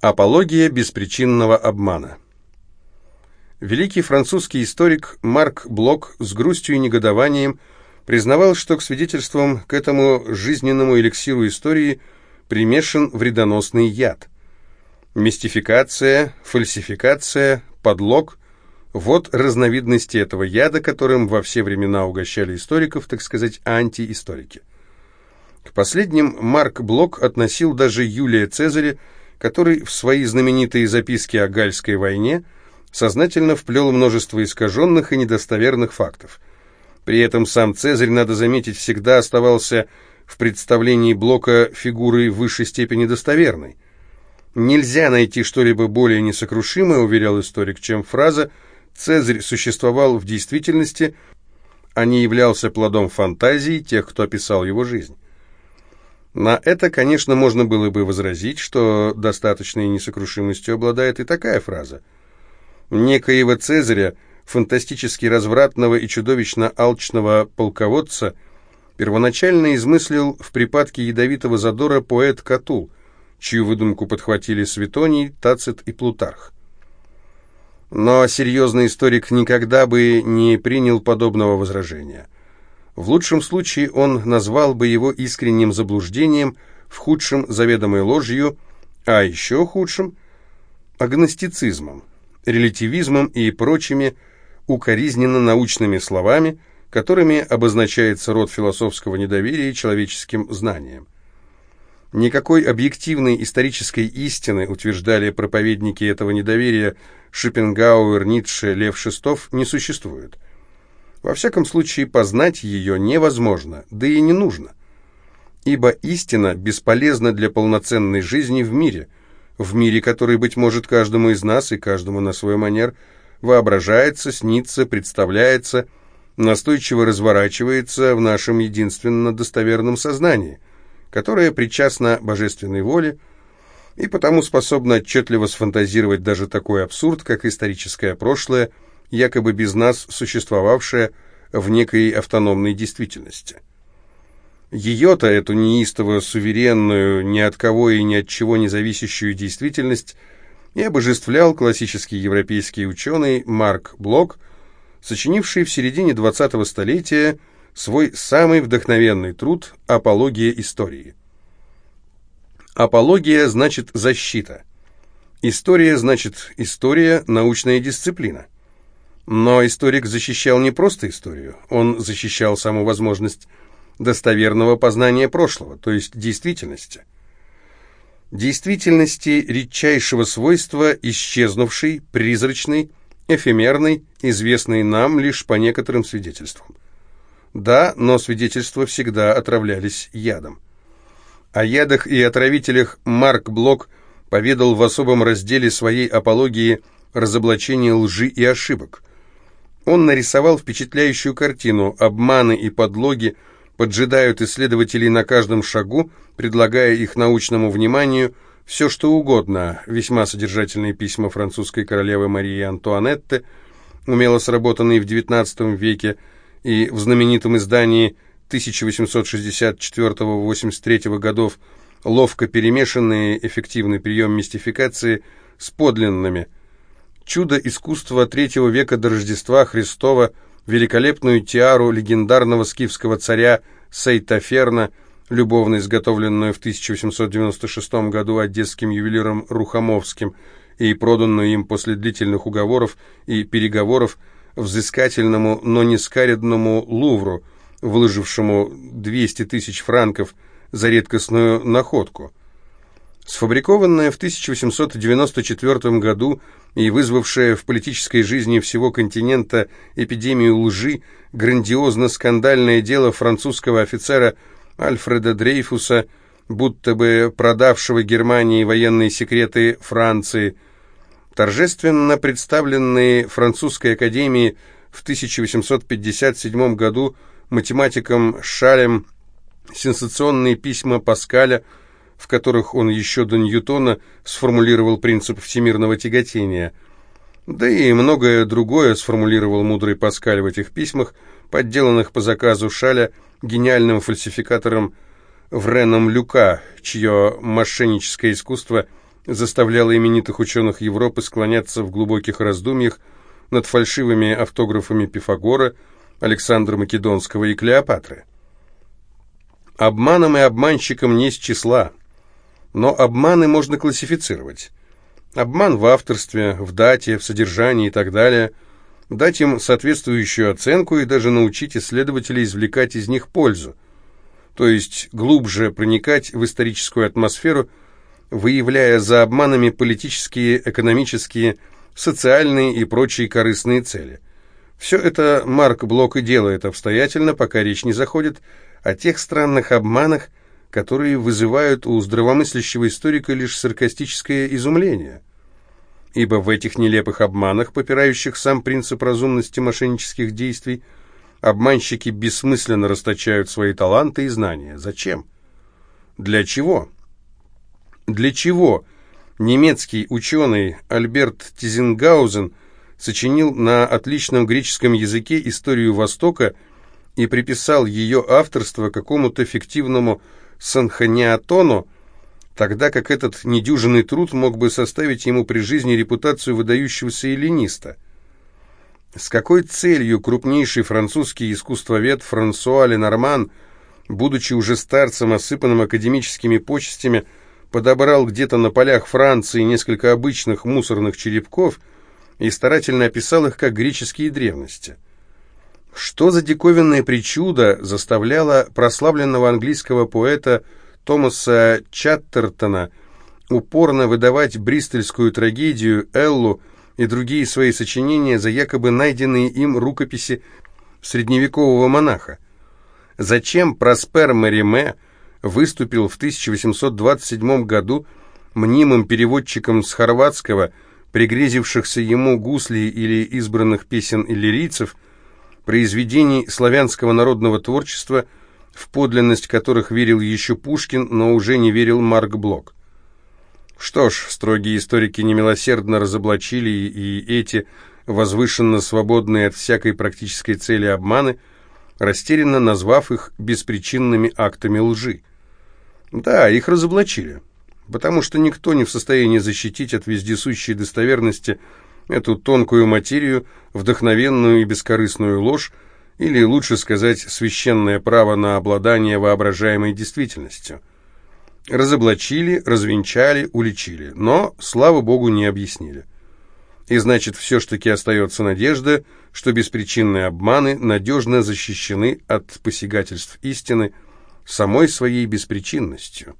Апология беспричинного обмана. Великий французский историк Марк Блок с грустью и негодованием признавал, что к свидетельствам к этому жизненному эликсиру истории примешан вредоносный яд. Мистификация, фальсификация, подлог – вот разновидности этого яда, которым во все времена угощали историков, так сказать, антиисторики. К последним Марк Блок относил даже Юлия Цезаря, который в свои знаменитые записки о Гальской войне сознательно вплел множество искаженных и недостоверных фактов. При этом сам Цезарь, надо заметить, всегда оставался в представлении Блока фигурой в высшей степени достоверной. Нельзя найти что-либо более несокрушимое, уверял историк, чем фраза «Цезарь существовал в действительности», а не являлся плодом фантазии тех, кто описал его жизнь. На это, конечно, можно было бы возразить, что достаточной несокрушимостью обладает и такая фраза. Некоего Цезаря, фантастически развратного и чудовищно алчного полководца, первоначально измыслил в припадке ядовитого задора поэт Катул, чью выдумку подхватили Светоний, Тацит и Плутарх. Но серьезный историк никогда бы не принял подобного возражения – в лучшем случае он назвал бы его искренним заблуждением, в худшем – заведомой ложью, а еще худшим – агностицизмом, релятивизмом и прочими укоризненно-научными словами, которыми обозначается род философского недоверия человеческим знаниям. Никакой объективной исторической истины, утверждали проповедники этого недоверия Шопенгауэр, Ницше, Лев Шестов, не существует – во всяком случае, познать ее невозможно, да и не нужно. Ибо истина бесполезна для полноценной жизни в мире, в мире, который, быть может, каждому из нас и каждому на свой манер воображается, снится, представляется, настойчиво разворачивается в нашем единственно достоверном сознании, которое причастно божественной воле и потому способно отчетливо сфантазировать даже такой абсурд, как историческое прошлое – якобы без нас существовавшая в некой автономной действительности. Ее-то, эту неистово суверенную, ни от кого и ни от чего не зависящую действительность, и обожествлял классический европейский ученый Марк Блок, сочинивший в середине 20-го столетия свой самый вдохновенный труд «Апология истории». Апология значит защита. История значит история, научная дисциплина. Но историк защищал не просто историю, он защищал саму возможность достоверного познания прошлого, то есть действительности. Действительности редчайшего свойства, исчезнувшей, призрачной, эфемерной, известной нам лишь по некоторым свидетельствам. Да, но свидетельства всегда отравлялись ядом. О ядах и отравителях Марк Блок поведал в особом разделе своей апологии «Разоблачение лжи и ошибок», он нарисовал впечатляющую картину. Обманы и подлоги поджидают исследователей на каждом шагу, предлагая их научному вниманию все что угодно. Весьма содержательные письма французской королевы Марии Антуанетты, умело сработанные в XIX веке, и в знаменитом издании 1864-83 годов ловко перемешанные эффективный прием мистификации с подлинными – чудо искусства третьего века до Рождества Христова, великолепную тиару легендарного скифского царя Сейтаферна, любовно изготовленную в 1896 году одесским ювелиром Рухомовским и проданную им после длительных уговоров и переговоров взыскательному, но не скаредному Лувру, выложившему 200 тысяч франков за редкостную находку. Сфабрикованная в 1894 году и вызвавшая в политической жизни всего континента эпидемию лжи, грандиозно-скандальное дело французского офицера Альфреда Дрейфуса, будто бы продавшего Германии военные секреты Франции, торжественно представленные Французской академии в 1857 году математиком Шалем сенсационные письма Паскаля – в которых он еще до Ньютона сформулировал принцип всемирного тяготения. Да и многое другое сформулировал мудрый Паскаль в этих письмах, подделанных по заказу Шаля гениальным фальсификатором Вреном Люка, чье мошенническое искусство заставляло именитых ученых Европы склоняться в глубоких раздумьях над фальшивыми автографами Пифагора, Александра Македонского и Клеопатры. Обманом и обманщиком не с числа, но обманы можно классифицировать. Обман в авторстве, в дате, в содержании и так далее. Дать им соответствующую оценку и даже научить исследователей извлекать из них пользу. То есть глубже проникать в историческую атмосферу, выявляя за обманами политические, экономические, социальные и прочие корыстные цели. Все это Марк Блок и делает обстоятельно, пока речь не заходит о тех странных обманах, которые вызывают у здравомыслящего историка лишь саркастическое изумление. Ибо в этих нелепых обманах, попирающих сам принцип разумности мошеннических действий, обманщики бессмысленно расточают свои таланты и знания. Зачем? Для чего? Для чего немецкий ученый Альберт Тизенгаузен сочинил на отличном греческом языке историю Востока и приписал ее авторство какому-то фиктивному Санханиатону, тогда как этот недюжинный труд мог бы составить ему при жизни репутацию выдающегося эллиниста. С какой целью крупнейший французский искусствовед Франсуа Ленорман, будучи уже старцем, осыпанным академическими почестями, подобрал где-то на полях Франции несколько обычных мусорных черепков и старательно описал их как греческие древности – что за диковинная причуда заставляла прославленного английского поэта Томаса Чаттертона упорно выдавать бристольскую трагедию «Эллу» и другие свои сочинения за якобы найденные им рукописи средневекового монаха? Зачем Проспер Мериме выступил в 1827 году мнимым переводчиком с хорватского, пригрезившихся ему гуслей или избранных песен иллирийцев – произведений славянского народного творчества, в подлинность которых верил еще Пушкин, но уже не верил Марк Блок. Что ж, строгие историки немилосердно разоблачили и эти, возвышенно свободные от всякой практической цели обманы, растерянно назвав их беспричинными актами лжи. Да, их разоблачили, потому что никто не в состоянии защитить от вездесущей достоверности эту тонкую материю, вдохновенную и бескорыстную ложь, или, лучше сказать, священное право на обладание воображаемой действительностью. Разоблачили, развенчали, уличили, но, слава богу, не объяснили. И значит, все ж таки остается надежда, что беспричинные обманы надежно защищены от посягательств истины самой своей беспричинностью.